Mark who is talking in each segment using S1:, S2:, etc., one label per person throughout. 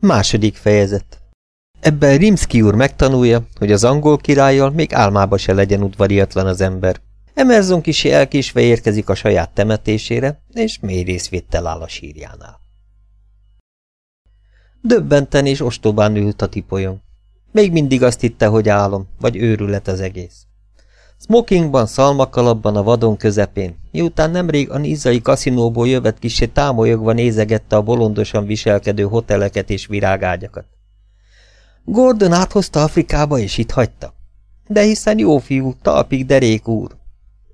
S1: Második fejezet Ebben Rimsky úr megtanulja, hogy az angol királlyal még álmába se legyen udvariatlan az ember. Emerson kisi elkésve érkezik a saját temetésére, és mély részvéttel áll a sírjánál. Döbbenten és ostobán ült a tipolyon. Még mindig azt hitte, hogy álom, vagy őrület az egész. Smokingban, szalmakalapban a vadon közepén, miután nemrég a nizai kaszinóból jövet kisé támolyogva nézegette a bolondosan viselkedő hoteleket és virágágyakat. Gordon áthozta Afrikába, és itt hagyta. De hiszen jó fiú, talpig derék úr.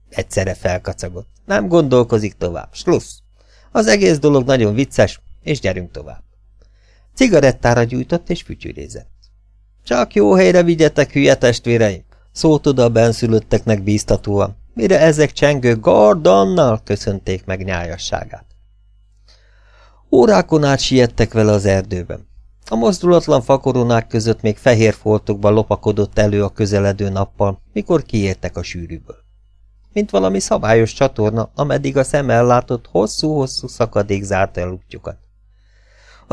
S1: Egyszerre felkacagott. Nem gondolkozik tovább. Slussz. Az egész dolog nagyon vicces, és gyerünk tovább. Cigarettára gyújtott, és fütyülézett. Csak jó helyre vigyetek, hülye testvéreim! Szólt oda a benszülötteknek bíztatóan, mire ezek csengő Gordonnal köszönték meg nyájasságát. Órákon át siettek vele az erdőben. A mozdulatlan fakoronák között még fehér foltokban lopakodott elő a közeledő nappal, mikor kiértek a sűrűből. Mint valami szabályos csatorna, ameddig a szem ellátott, hosszú-hosszú szakadék zárta el útjukat.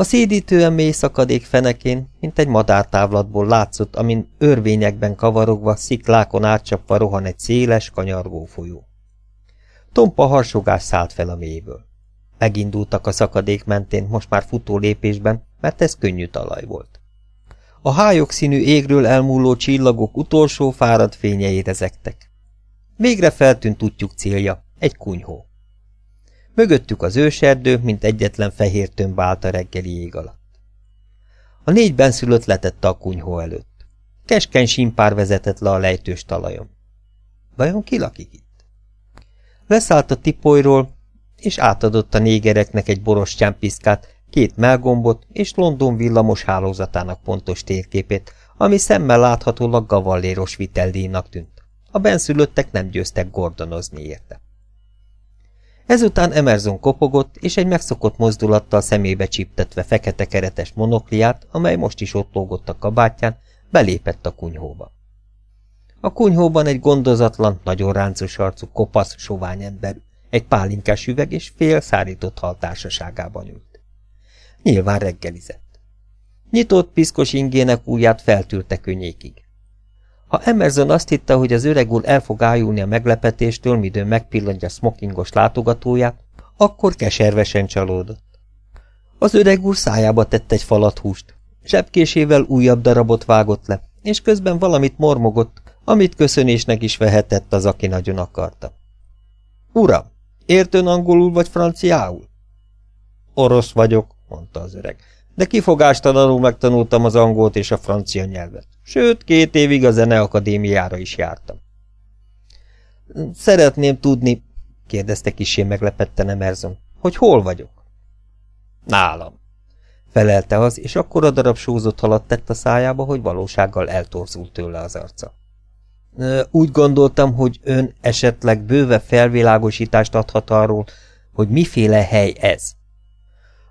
S1: A szédítően mély szakadék fenekén, mint egy madártávlatból látszott, amin örvényekben kavarogva, sziklákon átcsapva rohan egy széles, kanyargó folyó. Tompa harsogás szállt fel a mélyből. Megindultak a szakadék mentén, most már futó lépésben, mert ez könnyű talaj volt. A hályok színű égről elmúló csillagok utolsó fáradt fényei rezegtek. Végre feltűnt útjuk célja, egy kunyhó. Mögöttük az őserdő, mint egyetlen fehér tömb állt a reggeli ég alatt. A négy benszülött letette a kunyhó előtt. Keskeny simpár vezetett le a lejtős talajon. Vajon ki lakik itt? Leszállt a tipolyról, és átadott a négereknek egy boros csámpiszkát, két melgombot és London villamos hálózatának pontos térképét, ami szemmel láthatólag gavalléros viteldíjnak tűnt. A benszülöttek nem győztek gordonozni érte. Ezután Emerson kopogott, és egy megszokott mozdulattal szemébe csíptetve fekete keretes monokliát, amely most is ott lógott a kabátján, belépett a kunyhóba. A kunyhóban egy gondozatlan, nagyon ráncos arcú, kopasz, sovány ember, egy pálinkás üveg és fél szárított hal társaságában ült. Nyilván reggelizett. Nyitott, piszkos ingének ujját feltűrte könnyékig. Ha Emerson azt hitte, hogy az öreg úr el fog ájulni a meglepetéstől, midőn megpillantja smokingos látogatóját, akkor keservesen csalódott. Az öreg úr szájába tett egy falat húst, zsebkésével újabb darabot vágott le, és közben valamit mormogott, amit köszönésnek is vehetett az, aki nagyon akarta. Uram, értön angolul vagy franciául? Orosz vagyok, mondta az öreg de kifogástalanul megtanultam az angolt és a francia nyelvet. Sőt, két évig a zeneakadémiára is jártam. Szeretném tudni, kérdezte kisé meglepetten Emerson, hogy hol vagyok? Nálam, felelte az, és akkor a darab sózott halat tett a szájába, hogy valósággal eltorzult tőle az arca. Úgy gondoltam, hogy ön esetleg bőve felvilágosítást adhat arról, hogy miféle hely ez.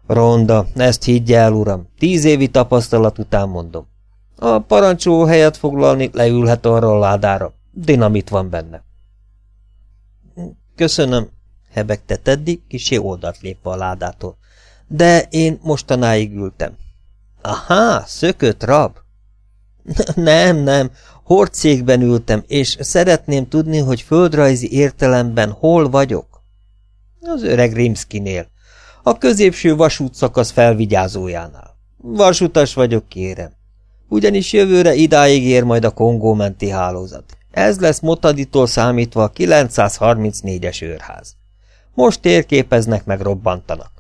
S1: Ronda, ezt higgy el, uram, tíz évi tapasztalat után mondom. A parancsó helyet foglalni leülhet arra a ládára. Dinamit van benne. Köszönöm, hebegte Teddy, kisé oldalt lépve a ládától. De én mostanáig ültem. Aha, szökött rab? Nem, nem, horcégben ültem, és szeretném tudni, hogy földrajzi értelemben hol vagyok. Az öreg Rimskinél. A középső vasútszakasz felvigyázójánál. Vasutas vagyok, kérem. Ugyanis jövőre idáig ér majd a Kongó menti hálózat. Ez lesz Motaditól számítva a 934-es őrház. Most térképeznek meg robbantanak.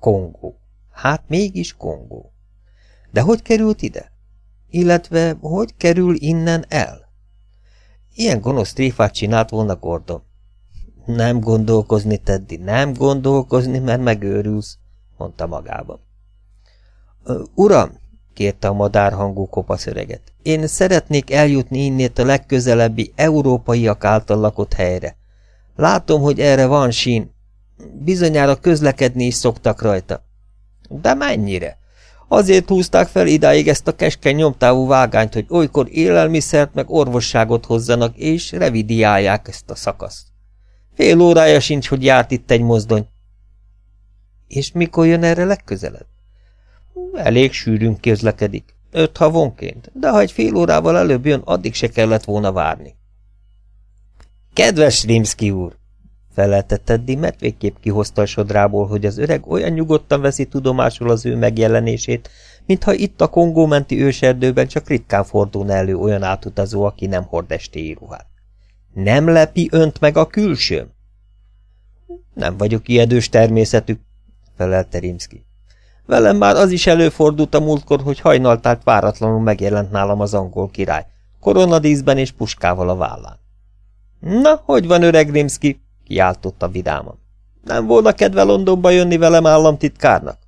S1: Kongó. Hát mégis Kongó. De hogy került ide? Illetve hogy kerül innen el? Ilyen gonosz tréfát csinált volna Gordon. Nem gondolkozni, Teddy, nem gondolkozni, mert megőrülsz, mondta magában. Uram, kérte a madárhangú kopasz öreget, én szeretnék eljutni innét a legközelebbi európaiak által lakott helyre. Látom, hogy erre van sín. Bizonyára közlekedni is szoktak rajta. De mennyire? Azért húzták fel idáig ezt a keskeny nyomtávú vágányt, hogy olykor élelmiszert meg orvosságot hozzanak, és revidiálják ezt a szakaszt. Fél órája sincs, hogy járt itt egy mozdony. És mikor jön erre legközelebb? Elég sűrűn közlekedik. Öt havonként, de ha egy fél órával előbb jön, addig se kellett volna várni. Kedves Rimski úr! felelte Teddy, mert végképp kihozta a sodrából, hogy az öreg olyan nyugodtan veszi tudomásul az ő megjelenését, mintha itt a Kongó menti őserdőben csak ritkán fordulna elő olyan átutazó, aki nem hord estéi ruhát. Nem lepi önt meg a külsőm? Nem vagyok ijedős természetű, felelte Rimski. Velem már az is előfordult a múltkor, hogy hajnaltárt váratlanul megjelent nálam az angol király, koronadíszben és puskával a vállán. Na, hogy van öreg Rimski? kiáltotta vidáman. Nem volna kedve Londonba jönni velem államtitkárnak?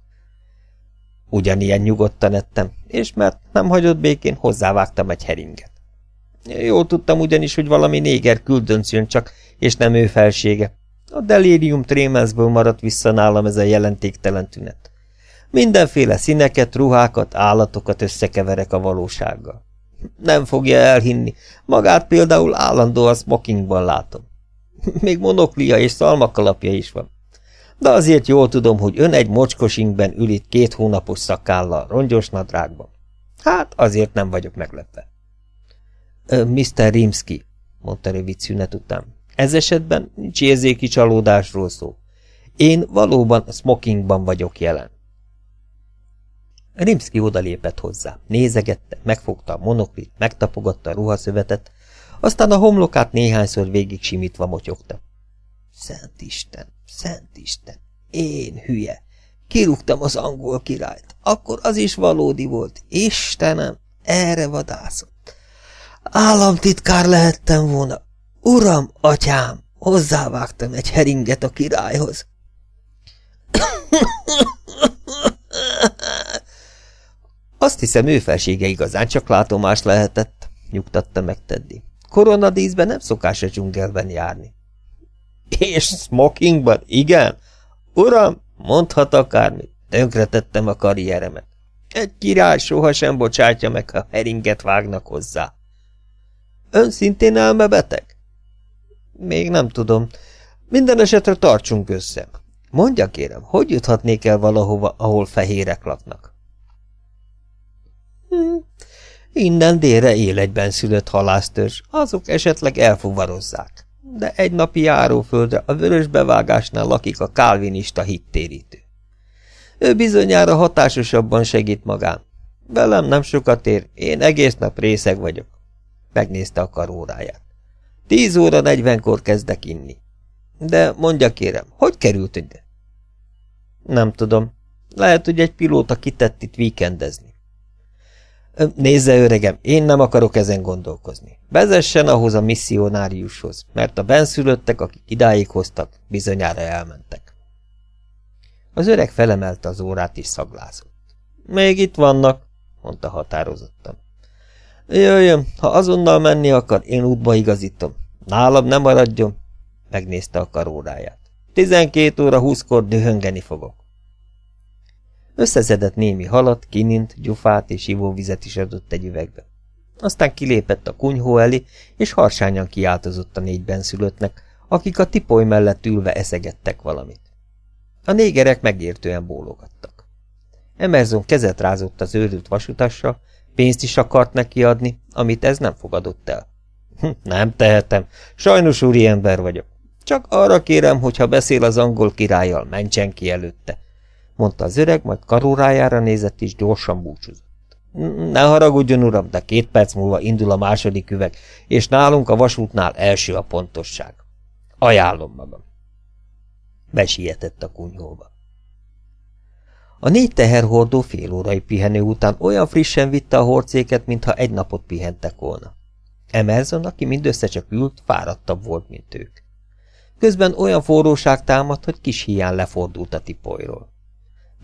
S1: Ugyanilyen nyugodtan ettem, és mert nem hagyott békén, hozzávágtam egy heringet. Jól tudtam ugyanis, hogy valami néger küldönc jön csak, és nem ő felsége. A delirium trémensből maradt vissza nálam ez a jelentéktelen tünet. Mindenféle színeket, ruhákat, állatokat összekeverek a valósággal. Nem fogja elhinni, magát például állandóan smokingban látom. Még monoklia és szalmakalapja is van. De azért jól tudom, hogy ön egy mocskosinkben ül itt két hónapos szakállal, rongyos nadrágban. Hát, azért nem vagyok meglepve. Mr. Rimsky, mondta rövid szünet után. Ez esetben nincs érzéki csalódásról szó. Én valóban smokingban vagyok jelen. Rimsky odalépett hozzá, nézegette, megfogta a monoklit, megtapogatta a ruhaszövetet, aztán a homlokát néhányszor végig simítva motyogta. Szent Isten, Szent Isten, én hülye, kirúgtam az angol királyt, akkor az is valódi volt, Istenem, erre vadászott. Államtitkár lehettem volna, uram, atyám, hozzávágtam egy heringet a királyhoz. Azt hiszem, ő felsége igazán csak látomás lehetett, nyugtatta meg Teddy. Koronadíszben nem szokás a dzsungelben járni. És smokingban, igen? Uram, mondhat akármit, tönkretettem a karrieremet. Egy király sohasem bocsátja meg, ha heringet vágnak hozzá. Ön szintén elmebeteg? Még nem tudom. Minden esetre tartsunk össze. Mondja kérem, hogy juthatnék el valahova, ahol fehérek laknak? Hm, Innen délre él egyben szülött halásztörzs, azok esetleg elfuvarozzák. De egy napi járóföldre a vörös bevágásnál lakik a kálvinista hittérítő. Ő bizonyára hatásosabban segít magán. Velem nem sokat ér, én egész nap részeg vagyok. Megnézte a karóráját. Tíz óra negyvenkor kezdek inni. De mondja kérem, hogy került ide? Nem tudom. Lehet, hogy egy pilóta kitett itt víkendezni. Nézze, öregem, én nem akarok ezen gondolkozni. Vezessen ahhoz a misszionáriushoz, mert a benszülöttek, akik idáig hoztak, bizonyára elmentek. Az öreg felemelte az órát és szaglázott. Még itt vannak, mondta határozottan. Jöjjön, ha azonnal menni akar, én útba igazítom. Nálam nem maradjon, megnézte a karóráját. Tizenkét óra húszkor dühöngeni fogok. Összeszedett némi halat, kinint, gyufát és ivóvizet is adott egy üvegbe. Aztán kilépett a kunyhó elé, és harsányan kiáltozott a négy benszülöttnek, akik a tipoly mellett ülve eszegettek valamit. A négerek megértően bólogattak. Emerson kezet rázott az őrült vasutasra, pénzt is akart neki adni, amit ez nem fogadott el. Hm, nem tehetem, sajnos úri ember vagyok. Csak arra kérem, hogy ha beszél az angol királlyal, mentsen ki előtte mondta az öreg, majd karórájára nézett és gyorsan búcsúzott. Ne haragudjon, uram, de két perc múlva indul a második üveg, és nálunk a vasútnál első a pontosság. Ajánlom magam. Besietett a kunyhóba. A négy teherhordó fél órai pihenő után olyan frissen vitte a horcéket, mintha egy napot pihentek volna. Emerson, aki mindössze csak ült, fáradtabb volt, mint ők. Közben olyan forróság támadt, hogy kis hián lefordult a tipolyról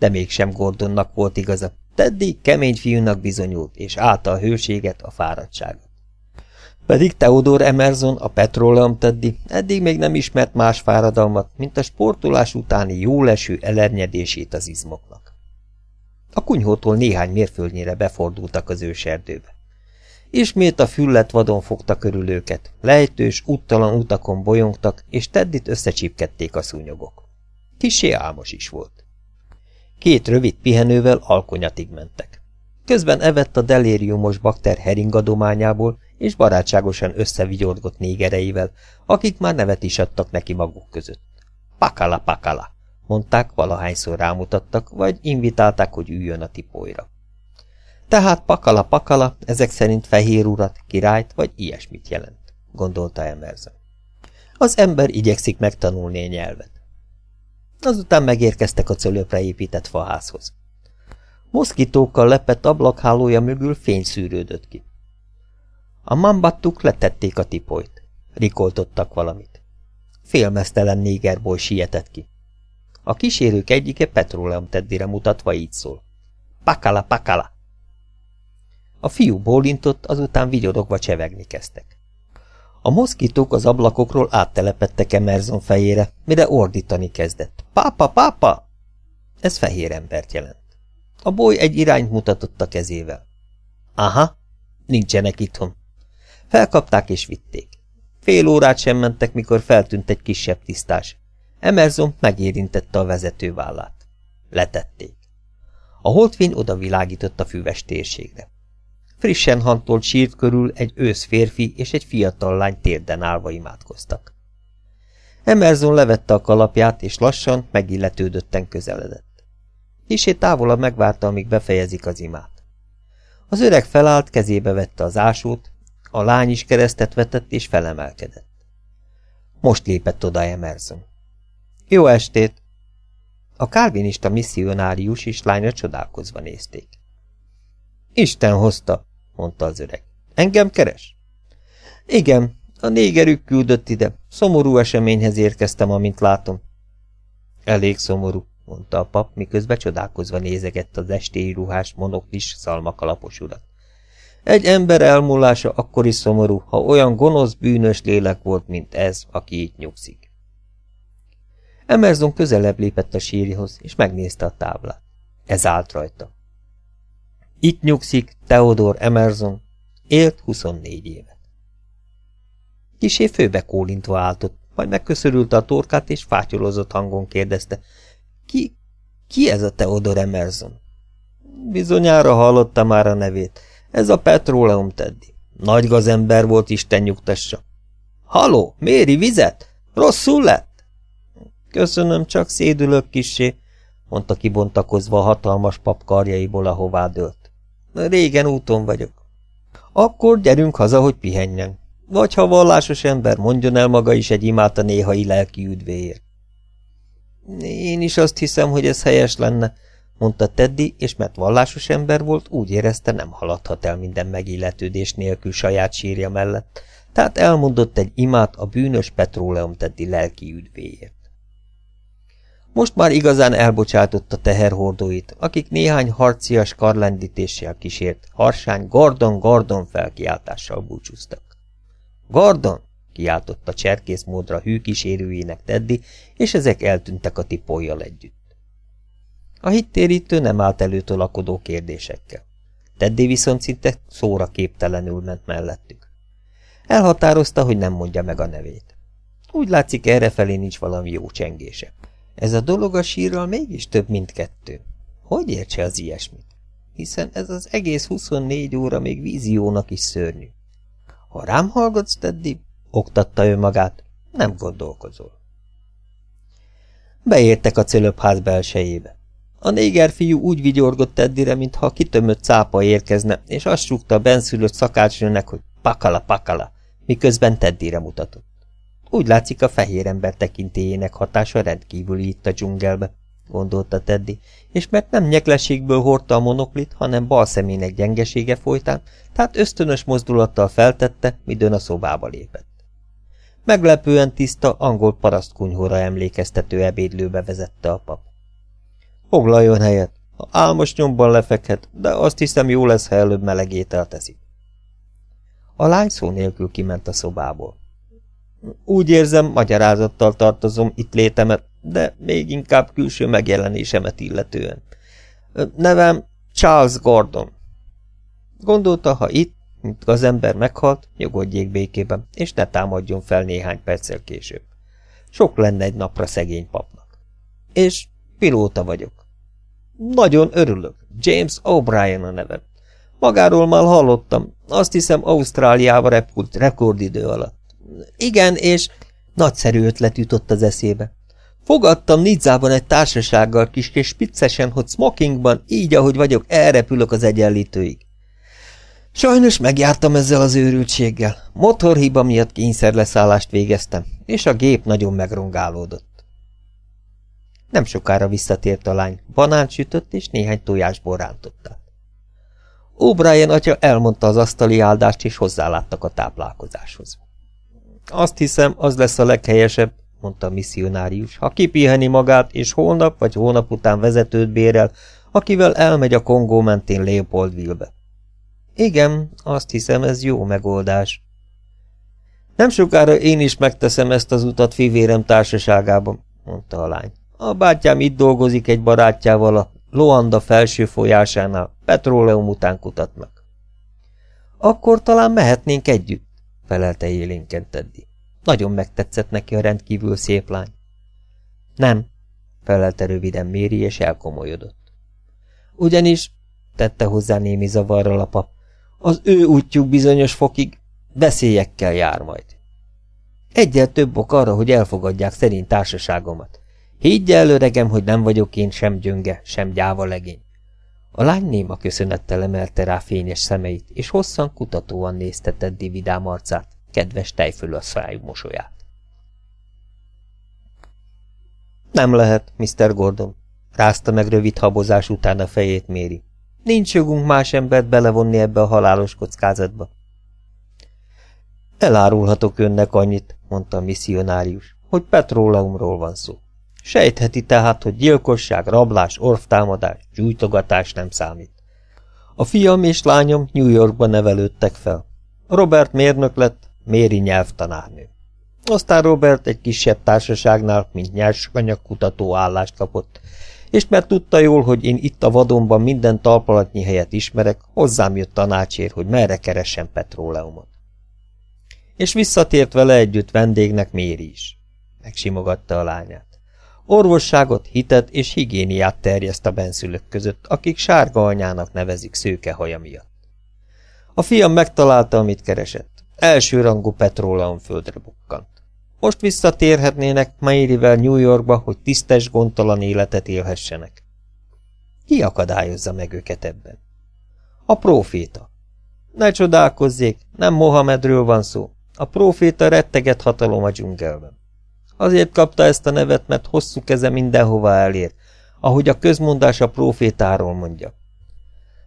S1: de mégsem Gordonnak volt igaza. Teddy kemény fiúnak bizonyult, és állta a hőséget, a fáradtságot. Pedig Theodor Emerson, a petróleum Teddy eddig még nem ismert más fáradalmat, mint a sportolás utáni jóleső elernyedését az izmoknak. A kunyhótól néhány mérföldnyire befordultak az őserdőbe. Ismét a füllet vadon fogta körül őket, lejtős, úttalan utakon bolyongtak, és Teddit összecsípkedték a szúnyogok. Kisé álmos is volt. Két rövid pihenővel alkonyatig mentek. Közben evett a delériumos bakter heringadományából, és barátságosan összevigyorgott négereivel, akik már nevet is adtak neki maguk között. Pakala, pakala, mondták, valahányszor rámutattak, vagy invitálták, hogy üljön a tipóira. Tehát pakala, pakala, ezek szerint fehér urat, királyt, vagy ilyesmit jelent, gondolta Emerson. Az ember igyekszik megtanulni a nyelvet. Azután megérkeztek a cölöpre épített faházhoz. Moszkitókkal lepett ablakhálója mögül fény szűrődött ki. A mambattuk letették a tipolyt. Rikoltottak valamit. Félmeztelen négerból sietett ki. A kísérők egyike petróleum teddire mutatva így szól. Pakala, pakala! A fiú bólintott, azután vigyorogva csevegni kezdtek. A moszkitók az ablakokról áttelepettek Emerson fejére, mire ordítani kezdett. Pápa, pápa! Ez fehér embert jelent. A boly egy irányt mutatott a kezével. Aha, nincsenek itthon. Felkapták és vitték. Fél órát sem mentek, mikor feltűnt egy kisebb tisztás. Emerson megérintette a vezető vállát. Letették. A holdfény odavilágított a füves térségre. Frissen hantolt sírt körül egy ősz férfi és egy fiatal lány térden állva imádkoztak. Emerson levette a kalapját, és lassan, megilletődötten közeledett. Isé távolabb megvárta, amíg befejezik az imát. Az öreg felállt, kezébe vette az ásót, a lány is keresztet vetett és felemelkedett. Most lépett oda Emerson. Jó estét! A kálvinista misszionárius és lánya csodálkozva nézték. Isten hozta, mondta az öreg. Engem keres? Igen, a négerük küldött ide. Szomorú eseményhez érkeztem, amint látom. Elég szomorú, mondta a pap, miközben csodálkozva nézegett az estéi ruhás monoklis szalmakalapos urat. Egy ember elmúlása akkor is szomorú, ha olyan gonosz, bűnös lélek volt, mint ez, aki itt nyugszik. Emerson közelebb lépett a sírhoz, és megnézte a táblát. Ez állt rajta. Itt nyugszik Theodor Emerson, élt 24 évet. Kisé főbe kólintva álltott, majd megköszörülte a torkát, és fátyolozott hangon kérdezte. Ki, ki ez a Theodor Emerson? Bizonyára hallotta már a nevét. Ez a Petróleum Teddy. Nagy gazember volt, Isten nyugtassa. Haló, Méri, vizet? Rosszul lett? Köszönöm, csak szédülök kissé, mondta kibontakozva a hatalmas pap karjaiból, ahová dőlt. Régen úton vagyok. Akkor gyerünk haza, hogy pihenjen. Vagy ha vallásos ember, mondjon el maga is egy imát a néhai lelki üdvéért. Én is azt hiszem, hogy ez helyes lenne, mondta Teddy, és mert vallásos ember volt, úgy érezte, nem haladhat el minden megilletődés nélkül saját sírja mellett, tehát elmondott egy imát a bűnös petróleum Teddy lelki üdvéért. Most már igazán elbocsátotta teherhordóit, akik néhány harcias karlendítéssel kísért, harsány Gordon-Gordon felkiáltással búcsúztak. Gordon! kiáltotta cserkész módra hű kísérőjének Teddy, és ezek eltűntek a tipójjal együtt. A hittérítő nem állt elő tolakodó kérdésekkel. Teddy viszont szinte szóra képtelenül ment mellettük. Elhatározta, hogy nem mondja meg a nevét. Úgy látszik, errefelé nincs valami jó csengése. Ez a dolog a sírral mégis több, mint kettő. Hogy értse az ilyesmit? Hiszen ez az egész 24 óra még víziónak is szörnyű. Ha rám hallgatsz, Teddy, oktatta ő magát, nem gondolkozol. Beértek a cölöpház belsejébe. A néger fiú úgy vigyorgott Teddire, mintha kitömött cápa érkezne, és azt súgta a benszülött szakácsnőnek, hogy pakala, pakala, miközben Teddire mutatott. Úgy látszik, a fehér ember tekintélyének hatása rendkívüli itt a dzsungelbe, gondolta Teddy, és mert nem nyeklességből hordta a monoklit, hanem bal szemének gyengesége folytán, tehát ösztönös mozdulattal feltette, midőn a szobába lépett. Meglepően tiszta, angol parasztkunyhóra emlékeztető ebédlőbe vezette a pap. Foglaljon helyet, ha álmos nyomban lefekhet, de azt hiszem jó lesz, ha előbb meleg teszik. A lány szó nélkül kiment a szobából. Úgy érzem, magyarázattal tartozom itt létemet, de még inkább külső megjelenésemet illetően. Nevem Charles Gordon. Gondolta, ha itt, mint az ember meghalt, nyugodjék békében, és ne támadjon fel néhány perccel később. Sok lenne egy napra szegény papnak. És pilóta vagyok. Nagyon örülök. James O'Brien a nevem. Magáról már hallottam. Azt hiszem Ausztráliába repült rekordidő alatt. Igen, és nagyszerű ötlet jutott az eszébe. Fogadtam Nidzában egy társasággal kis és spiccesen, hogy smokingban, így ahogy vagyok, elrepülök az egyenlítőig. Sajnos megjártam ezzel az őrültséggel. Motorhiba miatt kényszerleszállást végeztem, és a gép nagyon megrongálódott. Nem sokára visszatért a lány, banánt sütött és néhány tojásból rántotta. O'Brien atya elmondta az asztali áldást, és hozzáláttak a táplálkozáshoz. Azt hiszem, az lesz a leghelyesebb, mondta a misszionárius, ha kipiheni magát, és holnap vagy hónap után vezetőt bérel, akivel elmegy a Kongó mentén Leopoldville-be. Igen, azt hiszem, ez jó megoldás. Nem sokára én is megteszem ezt az utat fivérem társaságában, mondta a lány. A bátyám itt dolgozik egy barátjával a Loanda felső folyásánál, petróleum után kutatnak. Akkor talán mehetnénk együtt, felelte élénken Teddy. Nagyon megtetszett neki a rendkívül szép lány. Nem, felelte röviden Méri, és elkomolyodott. Ugyanis, tette hozzá némi zavarral a pap, az ő útjuk bizonyos fokig veszélyekkel jár majd. Egyel több ok arra, hogy elfogadják szerint társaságomat. Higgy el, öregem, hogy nem vagyok én sem gyönge, sem gyáva legény. A lány néma köszönettel emelte rá fényes szemeit, és hosszan kutatóan nézte Teddy vidám arcát, kedves tejfölasszrájú mosolyát. Nem lehet, Mr. Gordon, rázta meg rövid habozás után a fejét Méri. Nincs jogunk más embert belevonni ebbe a halálos kockázatba. Elárulhatok önnek annyit, mondta a misszionárius, hogy petróleumról van szó. Sejtheti tehát, hogy gyilkosság, rablás, orvtámadás, gyújtogatás nem számít. A fiam és lányom New Yorkban nevelődtek fel. Robert mérnök lett, Méri nyelvtanárnő. Aztán Robert egy kisebb társaságnál, mint nyersanyag kutató állást kapott, és mert tudta jól, hogy én itt a vadonban minden talpalatnyi helyet ismerek, hozzám jött tanácsért, hogy merre keressen petróleumot. És visszatért vele együtt vendégnek Méri is. Megsimogatta a lányát. Orvosságot, hitet és higiéniát terjeszt a benszülők között, akik sárga anyának nevezik szőke haja miatt. A fiam megtalálta, amit keresett. Elsőrangú petróleum földre bukkant. Most visszatérhetnének Mairivel New Yorkba, hogy tisztes, gondtalan életet élhessenek. Ki akadályozza meg őket ebben? A próféta. Ne csodálkozzék, nem Mohamedről van szó. A próféta retteget hatalom a dzsungelben. Azért kapta ezt a nevet, mert hosszú keze mindenhova elér, ahogy a közmondás a prófétáról mondja.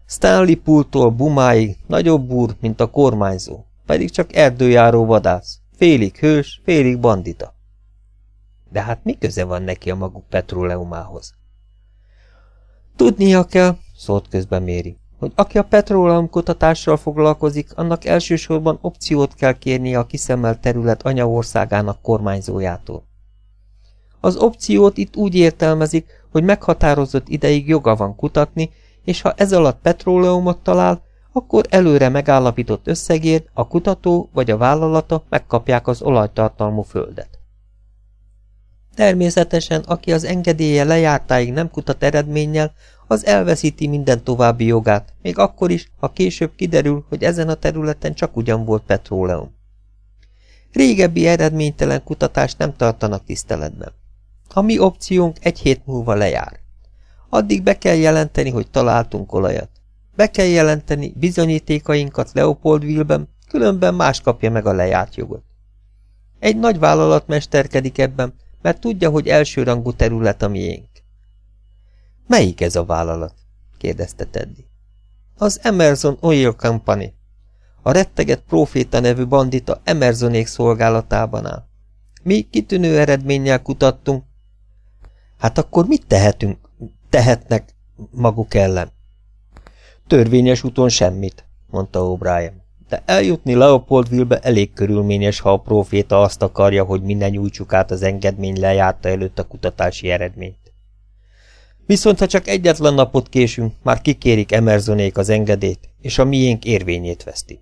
S1: Stanley Pooltól Bumáig nagyobb úr, mint a kormányzó, pedig csak erdőjáró vadász, félig hős, félig bandita. De hát mi köze van neki a maguk petróleumához? Tudnia kell, szólt közben Méri, hogy aki a petróleum kutatással foglalkozik, annak elsősorban opciót kell kérnie a kiszemelt terület anyaországának kormányzójától. Az opciót itt úgy értelmezik, hogy meghatározott ideig joga van kutatni, és ha ez alatt petróleumot talál, akkor előre megállapított összegért a kutató vagy a vállalata megkapják az olajtartalmú földet. Természetesen, aki az engedélye lejártáig nem kutat eredménnyel, az elveszíti minden további jogát, még akkor is, ha később kiderül, hogy ezen a területen csak ugyan volt petróleum. Régebbi eredménytelen kutatást nem tartanak tiszteletben. A mi opciónk egy hét múlva lejár. Addig be kell jelenteni, hogy találtunk olajat. Be kell jelenteni bizonyítékainkat Leopoldville-ben, különben más kapja meg a lejárt jogot. Egy nagy vállalat mesterkedik ebben, mert tudja, hogy elsőrangú terület a miénk. Melyik ez a vállalat? kérdezte Teddy. Az Emerson Oil Company. A retteget proféta nevű bandita Emersonék szolgálatában áll. Mi kitűnő eredménnyel kutattunk. Hát akkor mit tehetünk? Tehetnek maguk ellen. Törvényes úton semmit, mondta O'Brien. De eljutni Leopoldville-be elég körülményes, ha a proféta azt akarja, hogy minden nyújtsuk át az engedmény lejárta előtt a kutatási eredményt. Viszont ha csak egyetlen napot késünk, már kikérik Emersonék az engedélyt, és a miénk érvényét veszti.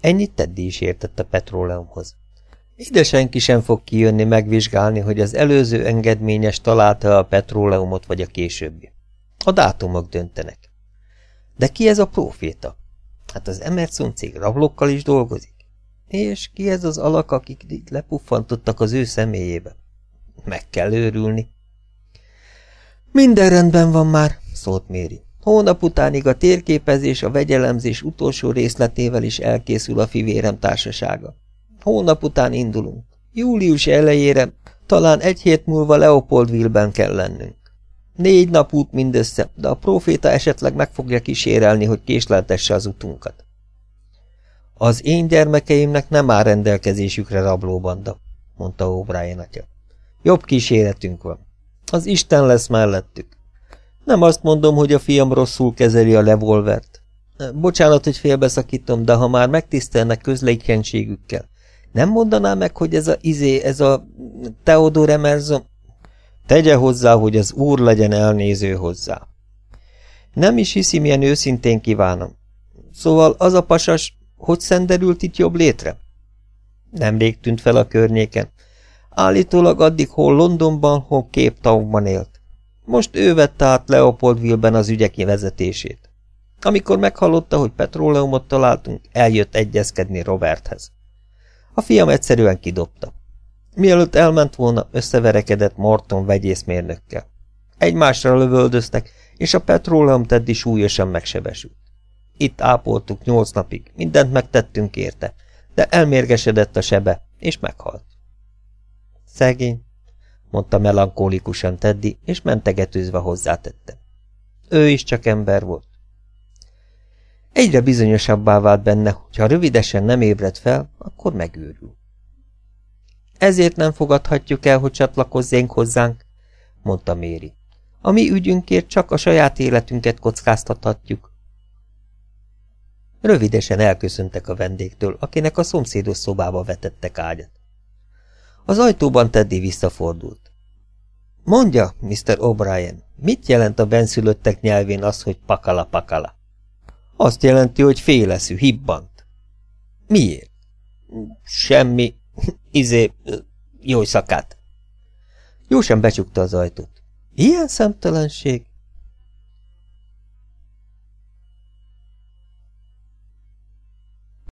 S1: Ennyit Teddy is értett a petróleumhoz. Ide senki sem fog kijönni megvizsgálni, hogy az előző engedményes találta a petróleumot vagy a későbbi. A dátumok döntenek. De ki ez a proféta? Hát az Emerson cég rablókkal is dolgozik. És ki ez az alak, akik lepuffantottak az ő személyébe? Meg kell őrülni. Minden rendben van már, szólt Méri. Hónap utánig a térképezés, a vegyelemzés utolsó részletével is elkészül a fivérem társasága. Hónap után indulunk. Július elejére, talán egy hét múlva Leopoldville-ben kell lennünk. Négy nap út mindössze, de a proféta esetleg meg fogja kísérelni, hogy késleltesse az utunkat. Az én gyermekeimnek nem áll rendelkezésükre rablóbanda, mondta O'Brien atya. Jobb kíséretünk van. Az Isten lesz mellettük. Nem azt mondom, hogy a fiam rosszul kezeli a revolvert. Bocsánat, hogy félbeszakítom, de ha már megtisztelnek közlékenységükkel, nem mondaná meg, hogy ez a izé, ez a Theodor Emerson... Tegye hozzá, hogy az úr legyen elnéző hozzá. Nem is hiszi, milyen őszintén kívánom. Szóval az a pasas, hogy szenderült itt jobb létre? Nemrég tűnt fel a környéken. Állítólag addig hol Londonban, hol Cape Townban élt. Most ő vette át Leopoldville-ben az ügyek vezetését. Amikor meghallotta, hogy petróleumot találtunk, eljött egyezkedni Roberthez. A fiam egyszerűen kidobta. Mielőtt elment volna, összeverekedett Morton vegyészmérnökkel. Egymásra lövöldöztek, és a petróleum Teddy súlyosan megsebesült. Itt ápoltuk nyolc napig, mindent megtettünk érte, de elmérgesedett a sebe, és meghalt. Szegény, mondta melankólikusan Teddy, és mentegetőzve hozzátette. Ő is csak ember volt. Egyre bizonyosabbá vált benne, hogy ha rövidesen nem ébred fel, akkor megőrül. Ezért nem fogadhatjuk el, hogy csatlakozzénk hozzánk, mondta Méri. A mi ügyünkért csak a saját életünket kockáztathatjuk. Rövidesen elköszöntek a vendégtől, akinek a szomszédos szobába vetettek ágyat. Az ajtóban Teddy visszafordult. Mondja, Mr. O'Brien, mit jelent a benszülöttek nyelvén az, hogy pakala-pakala? Azt jelenti, hogy féleszű, hibbant. Miért? Semmi. Izé, jó szakát. Jósan becsukta az ajtót. Ilyen szemtelenség?